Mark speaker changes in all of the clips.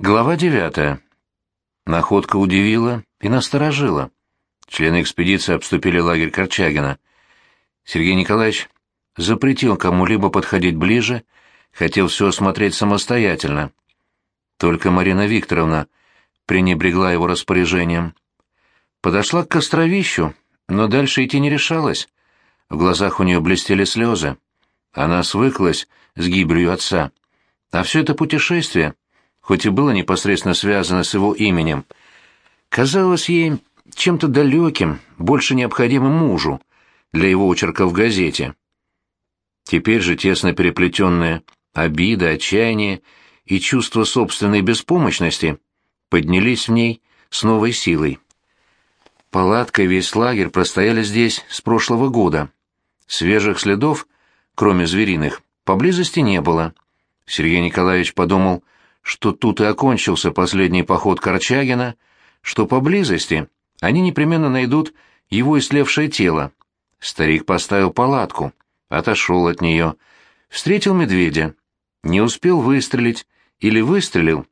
Speaker 1: Глава девятая. Находка удивила и насторожила. Члены экспедиции обступили лагерь Корчагина. Сергей Николаевич запретил кому-либо подходить ближе, хотел все осмотреть самостоятельно. Только Марина Викторовна пренебрегла его распоряжением. Подошла к костровищу, но дальше идти не решалась. В глазах у нее блестели слезы. Она свыклась с гибелью отца. А все это путешествие хоть и было непосредственно связано с его именем, казалось ей чем-то далеким, больше необходимым мужу для его очерка в газете. Теперь же тесно переплетенные обида, отчаяние и чувство собственной беспомощности поднялись в ней с новой силой. Палатка и весь лагерь простояли здесь с прошлого года. Свежих следов, кроме звериных, поблизости не было. Сергей Николаевич подумал, что тут и окончился последний поход Корчагина, что поблизости они непременно найдут его истлевшее тело. Старик поставил палатку, отошел от нее, встретил медведя, не успел выстрелить или выстрелил,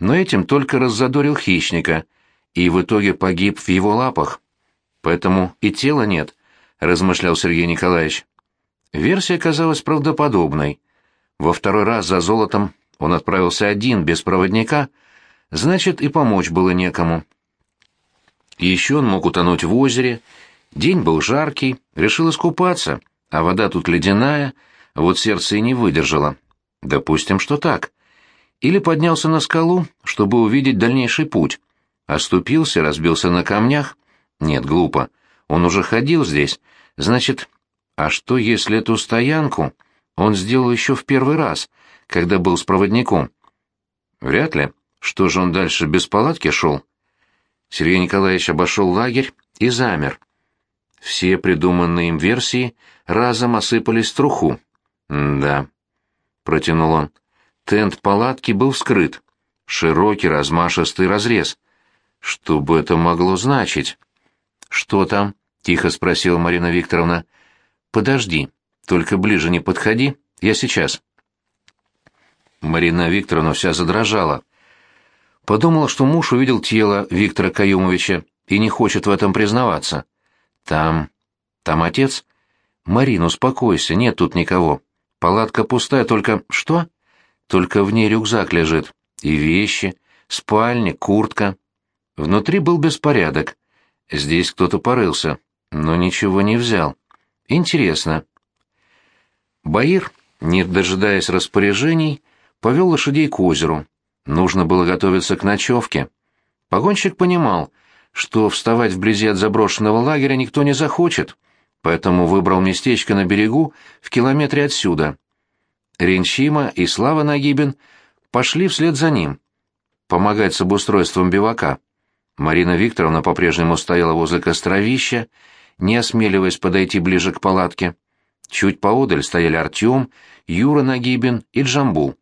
Speaker 1: но этим только раззадорил хищника и в итоге погиб в его лапах. Поэтому и тела нет, размышлял Сергей Николаевич. Версия казалась правдоподобной. Во второй раз за золотом он отправился один, без проводника, значит, и помочь было некому. Еще он мог утонуть в озере. День был жаркий, решил искупаться, а вода тут ледяная, вот сердце и не выдержало. Допустим, что так. Или поднялся на скалу, чтобы увидеть дальнейший путь. Оступился, разбился на камнях. Нет, глупо. Он уже ходил здесь. Значит, а что, если эту стоянку он сделал еще в первый раз, когда был с проводником? Вряд ли. Что же он дальше без палатки шел? Сергей Николаевич обошел лагерь и замер. Все придуманные им версии разом осыпались в труху. «Да», — протянул он. Тент палатки был вскрыт. Широкий размашистый разрез. Что бы это могло значить? «Что там?» — тихо спросила Марина Викторовна. «Подожди, только ближе не подходи, я сейчас». Марина Викторовна вся задрожала. Подумала, что муж увидел тело Виктора Каюмовича и не хочет в этом признаваться. Там... там отец? Марина, успокойся, нет тут никого. Палатка пустая, только... Что? Только в ней рюкзак лежит. И вещи, спальник, куртка. Внутри был беспорядок. Здесь кто-то порылся, но ничего не взял. Интересно. Баир, не дожидаясь распоряжений, повел лошадей к озеру. Нужно было готовиться к ночевке. Погонщик понимал, что вставать вблизи от заброшенного лагеря никто не захочет, поэтому выбрал местечко на берегу в километре отсюда. Ренчима и Слава Нагибин пошли вслед за ним, помогать с обустройством бивака. Марина Викторовна по-прежнему стояла возле костровища, не осмеливаясь подойти ближе к палатке. Чуть поодаль стояли Артем, Юра Нагибин и Джамбул.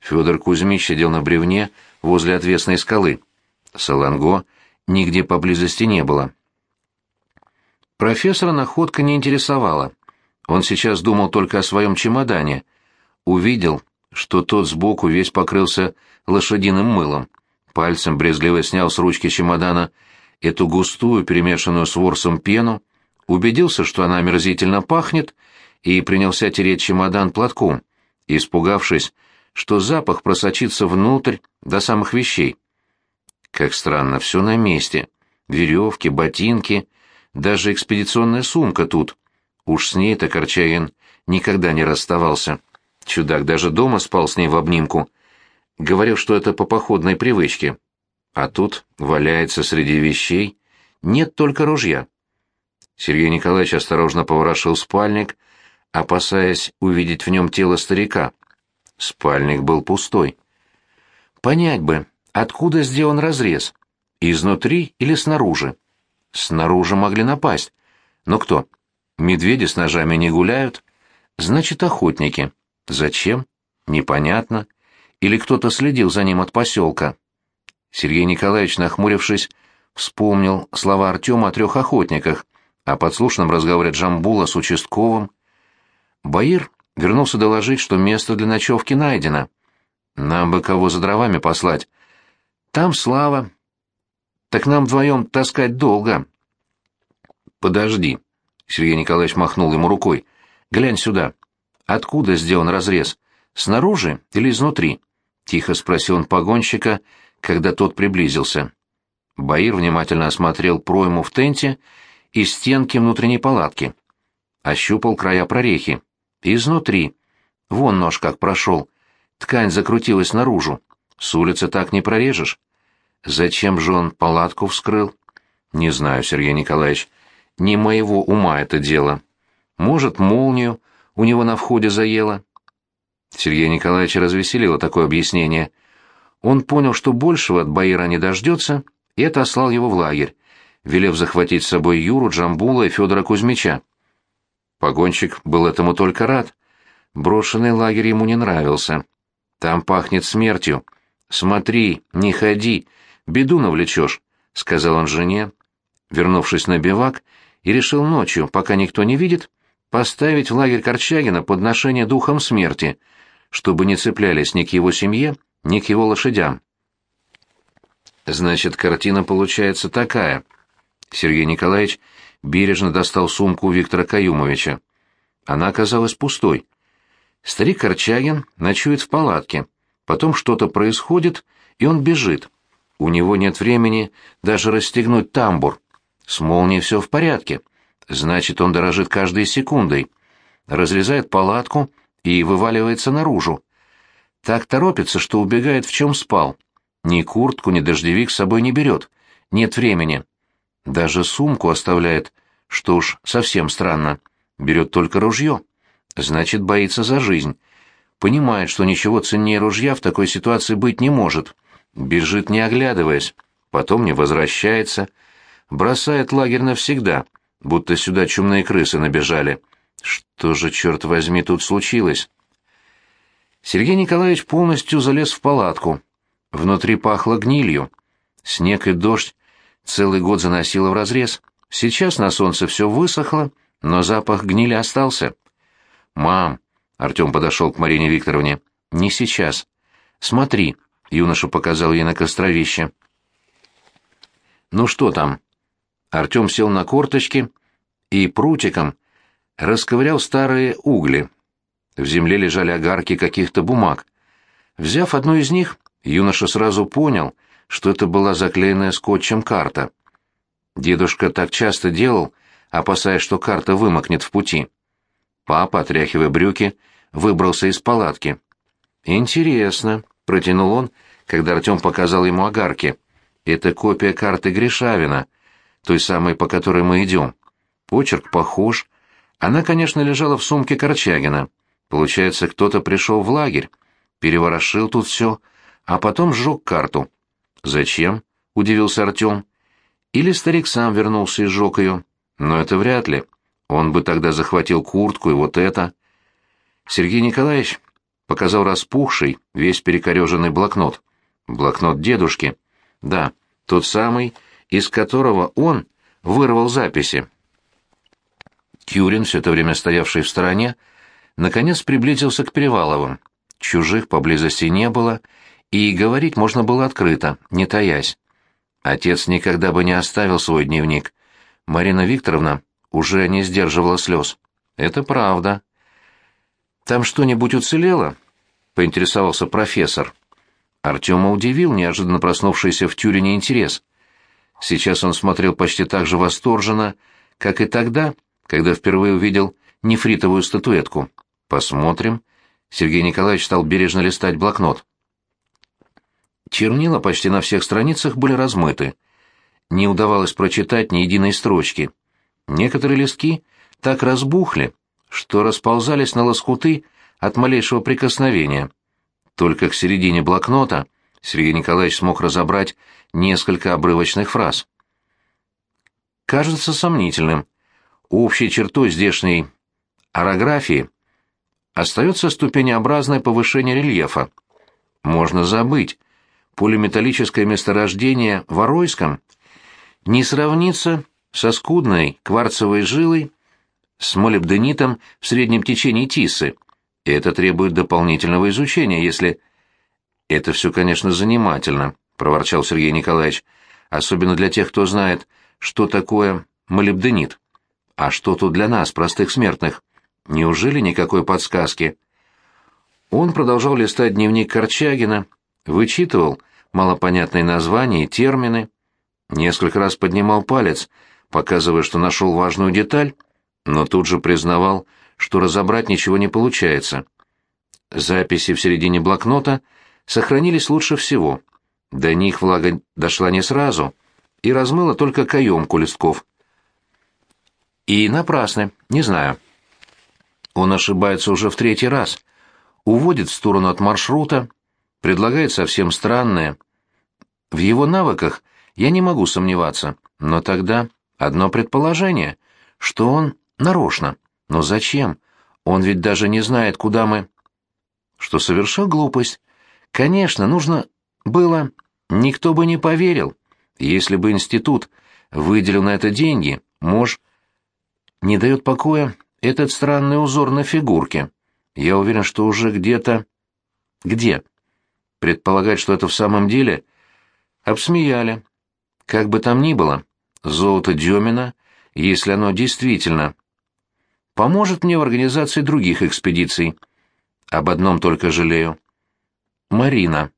Speaker 1: Федор Кузьмич сидел на бревне возле отвесной скалы. Саланго нигде поблизости не было. Профессора находка не интересовала. Он сейчас думал только о своем чемодане. Увидел, что тот сбоку весь покрылся лошадиным мылом. Пальцем брезгливо снял с ручки чемодана эту густую, перемешанную с ворсом пену, убедился, что она омерзительно пахнет, и принялся тереть чемодан платком, испугавшись, что запах просочится внутрь до самых вещей. Как странно, все на месте. Веревки, ботинки, даже экспедиционная сумка тут. Уж с ней-то Корчагин никогда не расставался. Чудак даже дома спал с ней в обнимку. Говорил, что это по походной привычке. А тут валяется среди вещей. Нет только ружья. Сергей Николаевич осторожно поворошил спальник, опасаясь увидеть в нем тело старика. Спальник был пустой. Понять бы, откуда сделан разрез, изнутри или снаружи. Снаружи могли напасть. Но кто? Медведи с ножами не гуляют. Значит, охотники. Зачем? Непонятно. Или кто-то следил за ним от поселка. Сергей Николаевич, нахмурившись, вспомнил слова Артема о трех охотниках, о подслушанном разговоре Джамбула с участковым. Баир вернулся доложить, что место для ночевки найдено. Нам бы кого за дровами послать. Там слава. Так нам вдвоем таскать долго. Подожди. Сергей Николаевич махнул ему рукой. Глянь сюда. Откуда сделан разрез? Снаружи или изнутри? Тихо спросил он погонщика, когда тот приблизился. Баир внимательно осмотрел пройму в тенте и стенки внутренней палатки. Ощупал края прорехи. Изнутри. Вон нож как прошел. Ткань закрутилась наружу. С улицы так не прорежешь. Зачем же он палатку вскрыл? Не знаю, Сергей Николаевич. Не моего ума это дело. Может, молнию у него на входе заело. Сергей Николаевич развеселило такое объяснение. Он понял, что большего от Баира не дождется, и отослал его в лагерь, велев захватить с собой Юру, Джамбула и Федора Кузьмича. Погонщик был этому только рад. Брошенный лагерь ему не нравился. Там пахнет смертью. Смотри, не ходи, беду навлечешь, — сказал он жене, вернувшись на бивак, и решил ночью, пока никто не видит, поставить в лагерь Корчагина подношение духом смерти, чтобы не цеплялись ни к его семье, ни к его лошадям. Значит, картина получается такая. Сергей Николаевич бережно достал сумку Виктора Каюмовича. Она оказалась пустой. Старик Корчагин ночует в палатке. Потом что-то происходит, и он бежит. У него нет времени даже расстегнуть тамбур. С молнией все в порядке. Значит, он дорожит каждой секундой. Разрезает палатку и вываливается наружу. Так торопится, что убегает в чем спал. Ни куртку, ни дождевик с собой не берет. Нет времени. Даже сумку оставляет, что уж совсем странно. Берет только ружье. Значит, боится за жизнь. Понимает, что ничего ценнее ружья в такой ситуации быть не может. Бежит, не оглядываясь. Потом не возвращается. Бросает лагерь навсегда, будто сюда чумные крысы набежали. Что же, черт возьми, тут случилось? Сергей Николаевич полностью залез в палатку. Внутри пахло гнилью. Снег и дождь целый год заносило в разрез. Сейчас на солнце все высохло, но запах гнили остался. «Мам!» — Артем подошел к Марине Викторовне. «Не сейчас. Смотри!» — юноша показал ей на костровище. «Ну что там?» Артем сел на корточки и прутиком расковырял старые угли. В земле лежали огарки каких-то бумаг. Взяв одну из них, юноша сразу понял, что это была заклеенная скотчем карта. Дедушка так часто делал, опасаясь, что карта вымокнет в пути. Папа, отряхивая брюки, выбрался из палатки. «Интересно», — протянул он, когда Артем показал ему огарки. «Это копия карты Гришавина, той самой, по которой мы идем. Почерк похож. Она, конечно, лежала в сумке Корчагина. Получается, кто-то пришел в лагерь, переворошил тут все, а потом сжег карту. «Зачем?» — удивился Артем. «Или старик сам вернулся и сжег ее. Но это вряд ли. Он бы тогда захватил куртку и вот это». Сергей Николаевич показал распухший, весь перекореженный блокнот. Блокнот дедушки. Да, тот самый, из которого он вырвал записи. Кюрин, все это время стоявший в стороне, наконец приблизился к Переваловым. Чужих поблизости не было, и говорить можно было открыто, не таясь. Отец никогда бы не оставил свой дневник. Марина Викторовна уже не сдерживала слез. Это правда. «Там что-нибудь уцелело?» — поинтересовался профессор. Артема удивил неожиданно проснувшийся в Тюрине интерес. Сейчас он смотрел почти так же восторженно, как и тогда, когда впервые увидел нефритовую статуэтку. «Посмотрим». Сергей Николаевич стал бережно листать блокнот. Чернила почти на всех страницах были размыты. Не удавалось прочитать ни единой строчки. Некоторые листки так разбухли, что расползались на лоскуты от малейшего прикосновения. Только к середине блокнота Сергей Николаевич смог разобрать несколько обрывочных фраз. Кажется сомнительным. Общей чертой здешней орографии остается ступенеобразное повышение рельефа. Можно забыть, полиметаллическое месторождение в Оройском не сравнится со скудной кварцевой жилой с молибденитом в среднем течении Тисы. И это требует дополнительного изучения, если... Это все, конечно, занимательно, проворчал Сергей Николаевич, — «особенно для тех, кто знает, что такое молибденит. А что тут для нас, простых смертных? Неужели никакой подсказки?» Он продолжал листать дневник Корчагина, вычитывал малопонятные названия и термины, несколько раз поднимал палец, показывая, что нашел важную деталь, но тут же признавал, что разобрать ничего не получается. Записи в середине блокнота сохранились лучше всего. До них влага дошла не сразу и размыла только каемку листков. И напрасно, не знаю. Он ошибается уже в третий раз. Уводит в сторону от маршрута, предлагает совсем странное. В его навыках я не могу сомневаться, но тогда одно предположение, что он нарочно. Но зачем? Он ведь даже не знает, куда мы что совершил глупость. Конечно, нужно было... Никто бы не поверил. Если бы институт выделил на это деньги, мож... Не дает покоя этот странный узор на фигурке. Я уверен, что уже где-то... Где? Предполагать, что это в самом деле... Обсмеяли. Как бы там ни было, золото Демина, если оно действительно... Поможет мне в организации других экспедиций. Об одном только жалею. Марина.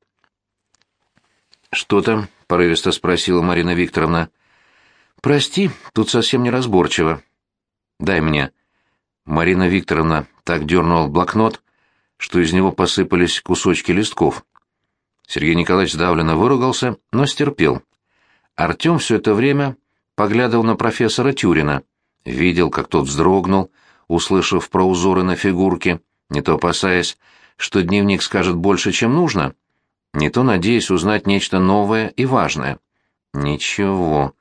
Speaker 1: Что там? порывисто спросила Марина Викторовна. Прости, тут совсем неразборчиво. Дай мне. Марина Викторовна так дернула блокнот, что из него посыпались кусочки листков. Сергей Николаевич давленно выругался, но стерпел. Артем все это время поглядывал на профессора Тюрина, видел, как тот вздрогнул, услышав про узоры на фигурке, не то опасаясь, что дневник скажет больше, чем нужно, не то надеясь узнать нечто новое и важное. Ничего.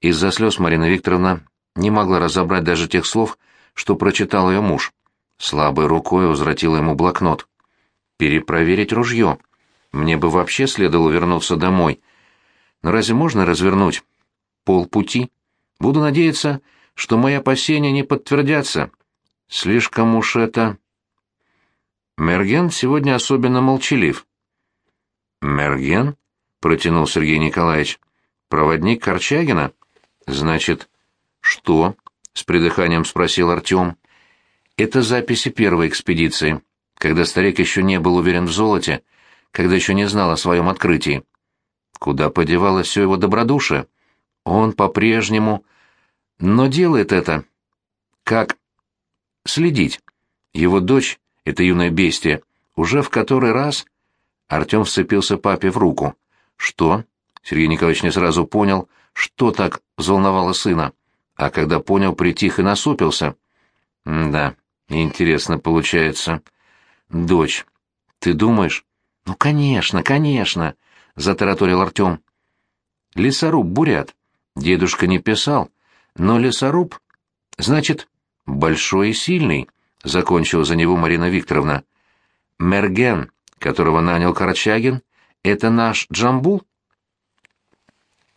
Speaker 1: Из-за слез Марина Викторовна не могла разобрать даже тех слов, что прочитал ее муж. Слабой рукой возвратила ему блокнот. «Перепроверить ружье. Мне бы вообще следовало вернуться домой. Но разве можно развернуть? Полпути. Буду надеяться, что мои опасения не подтвердятся. Слишком уж это...» Мерген сегодня особенно молчалив. Мерген? протянул Сергей Николаевич. Проводник Корчагина? Значит, что? с придыханием спросил Артем. Это записи первой экспедиции, когда старик еще не был уверен в золоте, когда еще не знал о своем открытии. Куда подевалось все его добродушие? Он по-прежнему... Но делает это... Как... Следить. Его дочь это юное бестие, уже в который раз... Артем вцепился папе в руку. «Что?» Сергей Николаевич не сразу понял, что так взволновало сына, а когда понял, притих и насупился. «Да, интересно получается. Дочь, ты думаешь?» «Ну, конечно, конечно!» — затараторил Артем. «Лесоруб бурят. Дедушка не писал, но лесоруб, значит, большой и сильный закончила за него Марина Викторовна. Мерген, которого нанял Корчагин, это наш Джамбул?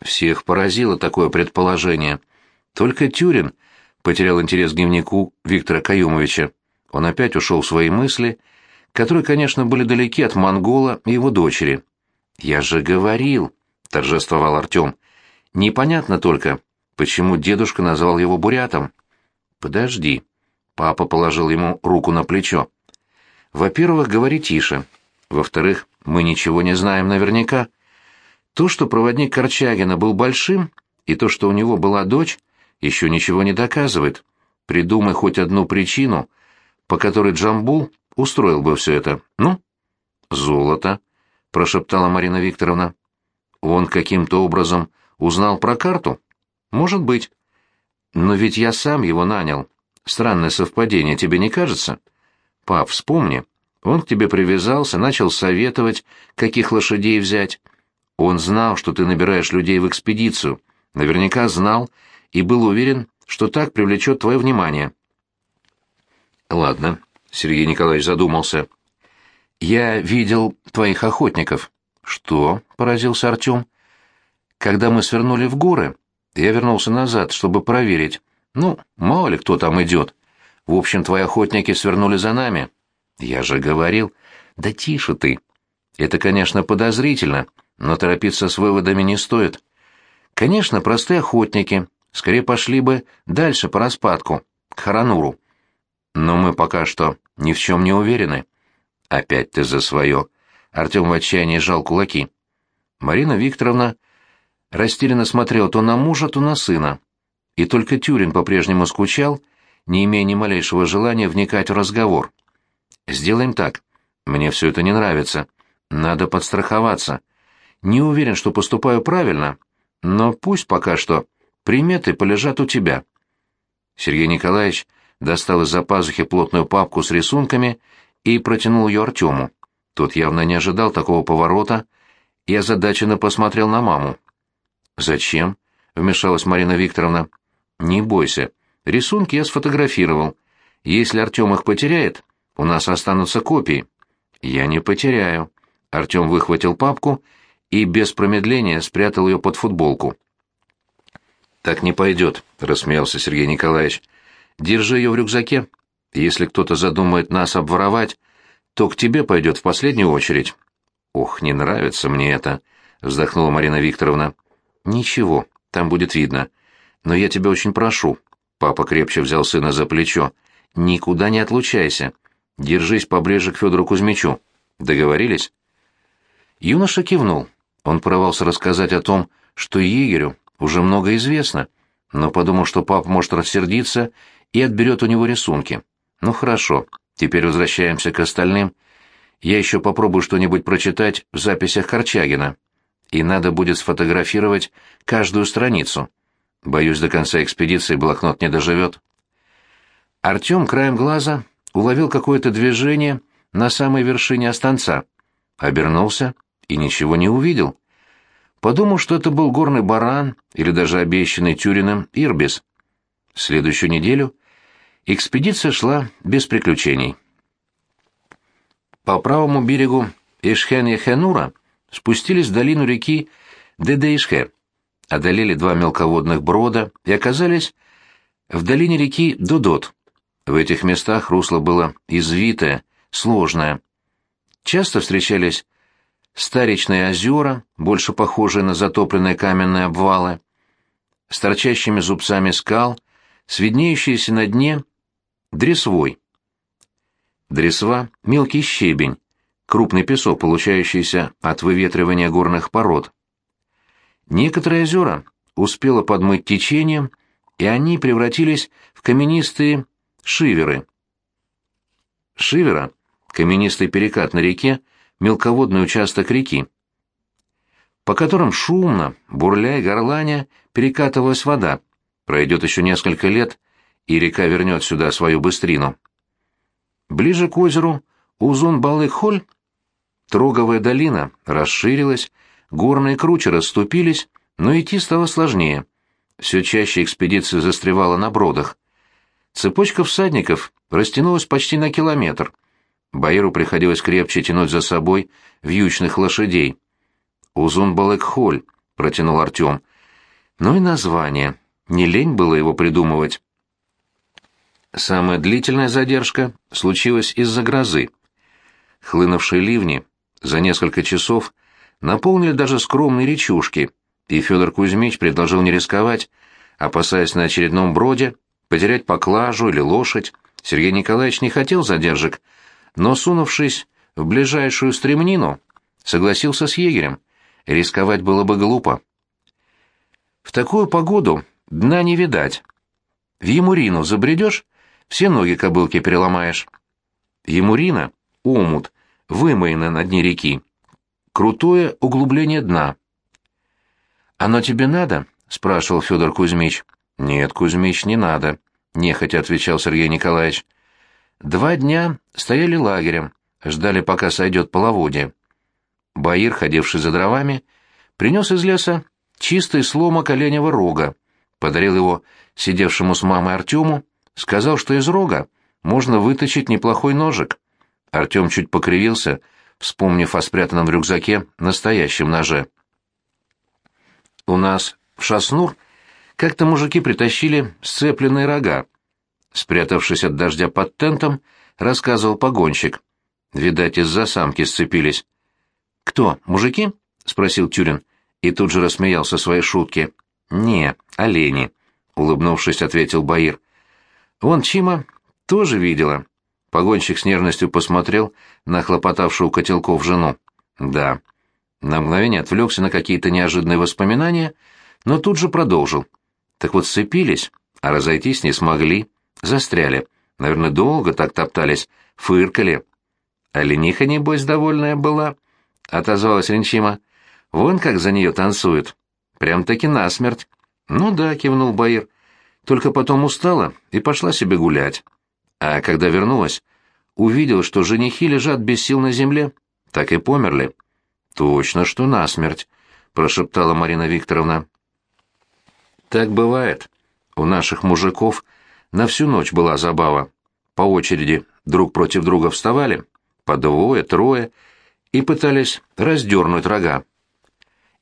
Speaker 1: Всех поразило такое предположение. Только Тюрин потерял интерес к дневнику Виктора Каюмовича. Он опять ушел в свои мысли, которые, конечно, были далеки от Монгола и его дочери. «Я же говорил», — торжествовал Артем. «Непонятно только, почему дедушка назвал его бурятом». «Подожди», Папа положил ему руку на плечо. «Во-первых, говори тише. Во-вторых, мы ничего не знаем наверняка. То, что проводник Корчагина был большим, и то, что у него была дочь, еще ничего не доказывает. Придумай хоть одну причину, по которой Джамбул устроил бы все это. Ну?» «Золото», — прошептала Марина Викторовна. «Он каким-то образом узнал про карту? Может быть. Но ведь я сам его нанял. Странное совпадение, тебе не кажется? Пап, вспомни. Он к тебе привязался, начал советовать, каких лошадей взять. Он знал, что ты набираешь людей в экспедицию. Наверняка знал и был уверен, что так привлечет твое внимание. Ладно, Сергей Николаевич задумался. Я видел твоих охотников. Что? поразился Артем. Когда мы свернули в горы, я вернулся назад, чтобы проверить, ну, мало ли кто там идет. В общем, твои охотники свернули за нами. Я же говорил. Да тише ты. Это, конечно, подозрительно, но торопиться с выводами не стоит. Конечно, простые охотники скорее пошли бы дальше по распадку, к Харануру. Но мы пока что ни в чем не уверены. Опять ты за свое. Артем в отчаянии сжал кулаки. Марина Викторовна растерянно смотрела то на мужа, то на сына. И только Тюрин по-прежнему скучал, не имея ни малейшего желания вникать в разговор. «Сделаем так. Мне все это не нравится. Надо подстраховаться. Не уверен, что поступаю правильно, но пусть пока что приметы полежат у тебя». Сергей Николаевич достал из-за пазухи плотную папку с рисунками и протянул ее Артему. Тот явно не ожидал такого поворота и озадаченно посмотрел на маму. «Зачем?» — вмешалась Марина Викторовна. «Не бойся. Рисунки я сфотографировал. Если Артем их потеряет, у нас останутся копии». «Я не потеряю». Артем выхватил папку и без промедления спрятал ее под футболку. «Так не пойдет», — рассмеялся Сергей Николаевич. «Держи ее в рюкзаке. Если кто-то задумает нас обворовать, то к тебе пойдет в последнюю очередь». «Ох, не нравится мне это», — вздохнула Марина Викторовна. «Ничего, там будет видно. Но я тебя очень прошу». Папа крепче взял сына за плечо. «Никуда не отлучайся. Держись поближе к Федору Кузьмичу. Договорились?» Юноша кивнул. Он порывался рассказать о том, что егерю уже много известно, но подумал, что папа может рассердиться и отберет у него рисунки. «Ну хорошо, теперь возвращаемся к остальным. Я еще попробую что-нибудь прочитать в записях Корчагина. И надо будет сфотографировать каждую страницу. Боюсь, до конца экспедиции блокнот не доживет». Артем краем глаза уловил какое-то движение на самой вершине останца. Обернулся и ничего не увидел. Подумал, что это был горный баран или даже обещанный Тюриным Ирбис. Следующую неделю экспедиция шла без приключений. По правому берегу Ишхен-Ехенура спустились в долину реки Дедеишхе, одолели два мелководных брода и оказались в долине реки Дудот. В этих местах русло было извитое, сложное. Часто встречались старичные озера, больше похожие на затопленные каменные обвалы, с торчащими зубцами скал, с виднеющейся на дне дресвой. Дресва — мелкий щебень, крупный песок, получающийся от выветривания горных пород. Некоторые озера успело подмыть течением, и они превратились в каменистые шиверы. Шивера — каменистый перекат на реке, мелководный участок реки, по которым шумно, бурля и горланя, перекатывалась вода. Пройдет еще несколько лет, и река вернет сюда свою быстрину. Ближе к озеру Узун-Балык-Холь Троговая долина расширилась, горные кручи расступились, но идти стало сложнее. Все чаще экспедиция застревала на бродах. Цепочка всадников растянулась почти на километр — Баиру приходилось крепче тянуть за собой вьючных лошадей. «Узун Балэкхоль», — протянул Артем. «Ну и название. Не лень было его придумывать». Самая длительная задержка случилась из-за грозы. Хлынувшие ливни за несколько часов наполнили даже скромные речушки, и Федор Кузьмич предложил не рисковать, опасаясь на очередном броде потерять поклажу или лошадь. Сергей Николаевич не хотел задержек, — но, сунувшись в ближайшую стремнину, согласился с егерем. Рисковать было бы глупо. В такую погоду дна не видать. В Емурину забредешь, все ноги кобылки переломаешь. Емурина — омут, вымоено на дне реки. Крутое углубление дна. «Оно тебе надо?» — спрашивал Федор Кузьмич. «Нет, Кузьмич, не надо», — нехотя отвечал Сергей Николаевич. Два дня стояли лагерем, ждали, пока сойдет половодье. Баир, ходивший за дровами, принес из леса чистый сломок оленевого рога, подарил его сидевшему с мамой Артему, сказал, что из рога можно выточить неплохой ножик. Артем чуть покривился, вспомнив о спрятанном в рюкзаке настоящем ноже. У нас в Шаснур как-то мужики притащили сцепленные рога, Спрятавшись от дождя под тентом, рассказывал погонщик. Видать, из-за самки сцепились. «Кто, мужики?» — спросил Тюрин и тут же рассмеялся своей шутке. «Не, олени», — улыбнувшись, ответил Баир. «Вон Чима тоже видела». Погонщик с нервностью посмотрел на хлопотавшую котелков жену. «Да». На мгновение отвлекся на какие-то неожиданные воспоминания, но тут же продолжил. «Так вот сцепились, а разойтись не смогли, застряли. Наверное, долго так топтались, фыркали». «А лениха, небось, довольная была», — отозвалась Ренчима. «Вон как за нее танцует. Прям-таки насмерть». «Ну да», — кивнул Баир. «Только потом устала и пошла себе гулять. А когда вернулась, увидел, что женихи лежат без сил на земле, так и померли». «Точно, что насмерть», — прошептала Марина Викторовна. «Так бывает. У наших мужиков на всю ночь была забава. По очереди друг против друга вставали, по двое, трое, и пытались раздернуть рога.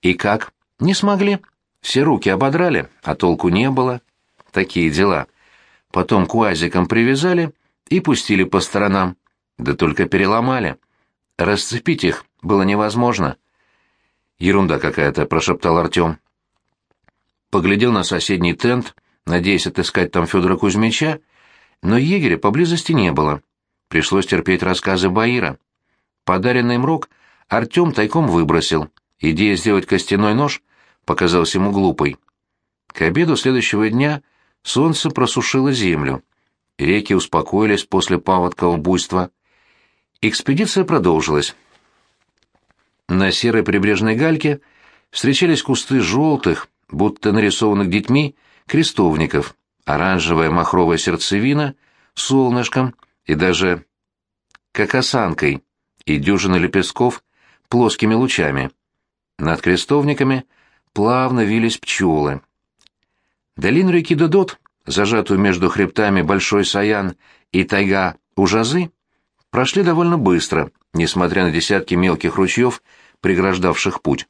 Speaker 1: И как? Не смогли. Все руки ободрали, а толку не было. Такие дела. Потом к уазикам привязали и пустили по сторонам. Да только переломали. Расцепить их было невозможно. «Ерунда какая-то», — прошептал Артем. Поглядел на соседний тент, надеясь отыскать там Федора Кузьмича, но егеря поблизости не было. Пришлось терпеть рассказы Баира. Подаренный им рог Артем тайком выбросил. Идея сделать костяной нож показалась ему глупой. К обеду следующего дня солнце просушило землю. Реки успокоились после паводкового буйства. Экспедиция продолжилась. На серой прибрежной гальке встречались кусты желтых, будто нарисованных детьми, крестовников, оранжевая махровая сердцевина, солнышком и даже кокосанкой, и дюжина лепестков плоскими лучами. Над крестовниками плавно вились пчелы. Долину реки Додот, зажатую между хребтами Большой Саян и тайга Ужазы, прошли довольно быстро, несмотря на десятки мелких ручьев, преграждавших путь.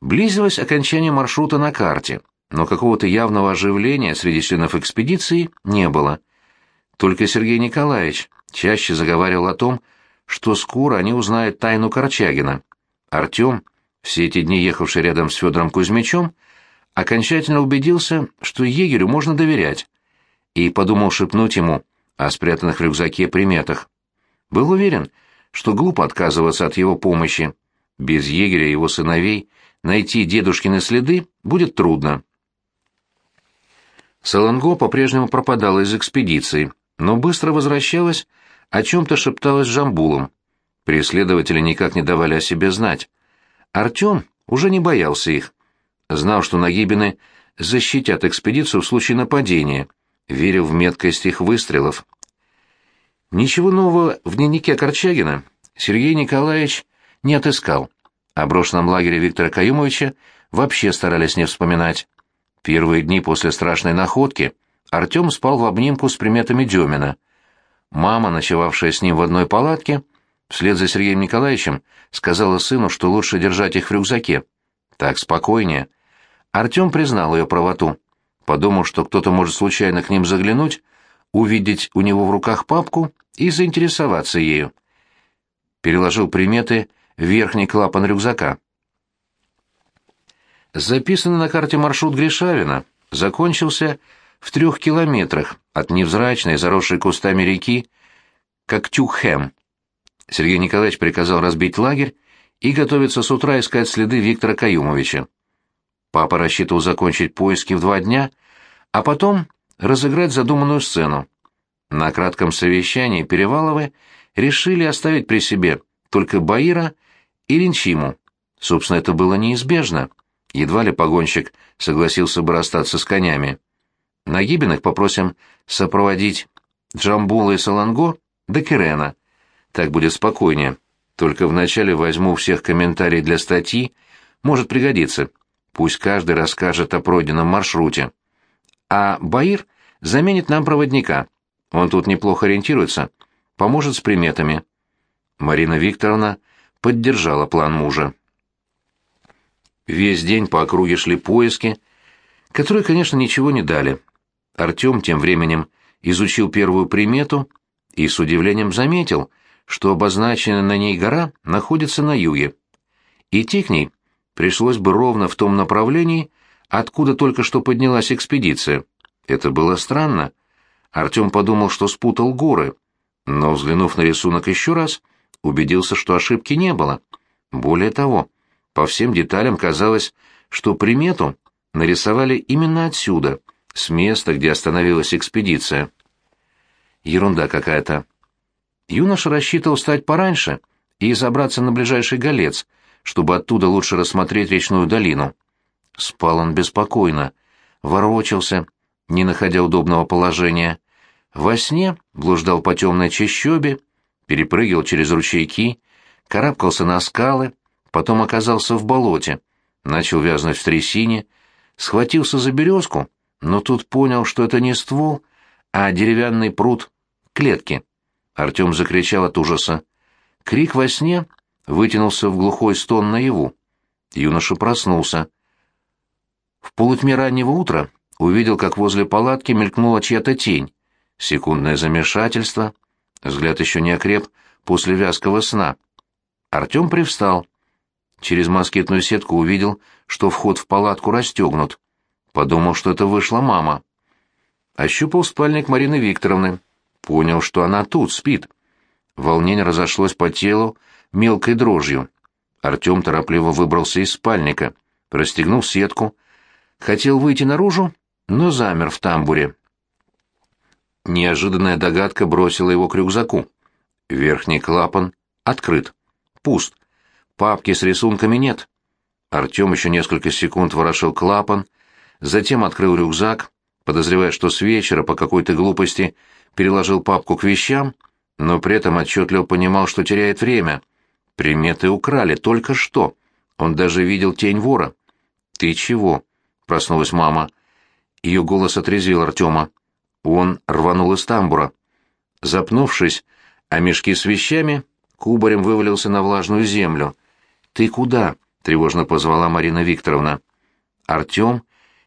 Speaker 1: Близилось окончание маршрута на карте, но какого-то явного оживления среди членов экспедиции не было. Только Сергей Николаевич чаще заговаривал о том, что скоро они узнают тайну Корчагина. Артем, все эти дни ехавший рядом с Федором Кузьмичем, окончательно убедился, что егерю можно доверять, и подумал шепнуть ему о спрятанных в рюкзаке приметах. Был уверен, что глупо отказываться от его помощи. Без егеря и его сыновей найти дедушкины следы будет трудно. Саланго по-прежнему пропадала из экспедиции, но быстро возвращалась о чем-то шепталась с Жамбулом. Преследователи никак не давали о себе знать. Артем уже не боялся их. Знал, что Нагибины защитят экспедицию в случае нападения, верил в меткость их выстрелов. Ничего нового в дневнике Корчагина Сергей Николаевич не отыскал. О брошенном лагере Виктора Каюмовича вообще старались не вспоминать. Первые дни после страшной находки Артем спал в обнимку с приметами Демина — Мама, ночевавшая с ним в одной палатке, вслед за Сергеем Николаевичем, сказала сыну, что лучше держать их в рюкзаке. Так спокойнее. Артем признал ее правоту. Подумал, что кто-то может случайно к ним заглянуть, увидеть у него в руках папку и заинтересоваться ею. Переложил приметы в верхний клапан рюкзака. Записанный на карте маршрут Гришавина закончился в трех километрах от невзрачной, заросшей кустами реки, как Тюхем. Сергей Николаевич приказал разбить лагерь и готовиться с утра искать следы Виктора Каюмовича. Папа рассчитывал закончить поиски в два дня, а потом разыграть задуманную сцену. На кратком совещании Переваловы решили оставить при себе только Баира и Линчиму. Собственно, это было неизбежно. Едва ли погонщик согласился бы расстаться с конями. Нагибиных попросим сопроводить Джамбула и Саланго до Кирена. Так будет спокойнее. Только вначале возьму всех комментарий для статьи, может пригодиться. Пусть каждый расскажет о пройденном маршруте. А Баир заменит нам проводника. Он тут неплохо ориентируется, поможет с приметами. Марина Викторовна поддержала план мужа. Весь день по округе шли поиски, которые, конечно, ничего не дали. Артем тем временем изучил первую примету и с удивлением заметил, что обозначенная на ней гора находится на юге. Идти к ней пришлось бы ровно в том направлении, откуда только что поднялась экспедиция. Это было странно. Артем подумал, что спутал горы, но, взглянув на рисунок еще раз, убедился, что ошибки не было. Более того, по всем деталям казалось, что примету нарисовали именно отсюда, с места, где остановилась экспедиция. Ерунда какая-то. Юноша рассчитывал встать пораньше и забраться на ближайший голец, чтобы оттуда лучше рассмотреть речную долину. Спал он беспокойно, ворочался, не находя удобного положения. Во сне блуждал по темной чащобе, перепрыгивал через ручейки, карабкался на скалы, потом оказался в болоте, начал вязнуть в трясине, схватился за березку, но тут понял, что это не ствол, а деревянный пруд клетки. Артем закричал от ужаса. Крик во сне вытянулся в глухой стон наяву. Юноша проснулся. В полутьме раннего утра увидел, как возле палатки мелькнула чья-то тень. Секундное замешательство. Взгляд еще не окреп после вязкого сна. Артем привстал. Через москитную сетку увидел, что вход в палатку расстегнут. Подумал, что это вышла мама. Ощупал спальник Марины Викторовны. Понял, что она тут, спит. Волнение разошлось по телу мелкой дрожью. Артем торопливо выбрался из спальника, расстегнул сетку. Хотел выйти наружу, но замер в тамбуре. Неожиданная догадка бросила его к рюкзаку. Верхний клапан открыт. Пуст. Папки с рисунками нет. Артем еще несколько секунд ворошил клапан, затем открыл рюкзак, подозревая, что с вечера по какой-то глупости переложил папку к вещам, но при этом отчетливо понимал, что теряет время. Приметы украли только что. Он даже видел тень вора. «Ты чего?» — проснулась мама. Ее голос отрезвил Артема. Он рванул из тамбура. Запнувшись, а мешки с вещами кубарем вывалился на влажную землю. «Ты куда?» — тревожно позвала Марина Викторовна. Артем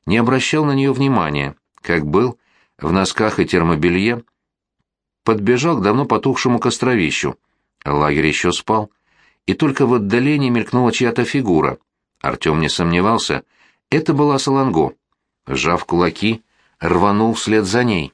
Speaker 1: не обращал на нее внимания, как был, в носках и термобелье, подбежал к давно потухшему костровищу. Лагерь еще спал, и только в отдалении мелькнула чья-то фигура. Артем не сомневался, это была Саланго. Сжав кулаки, рванул вслед за ней.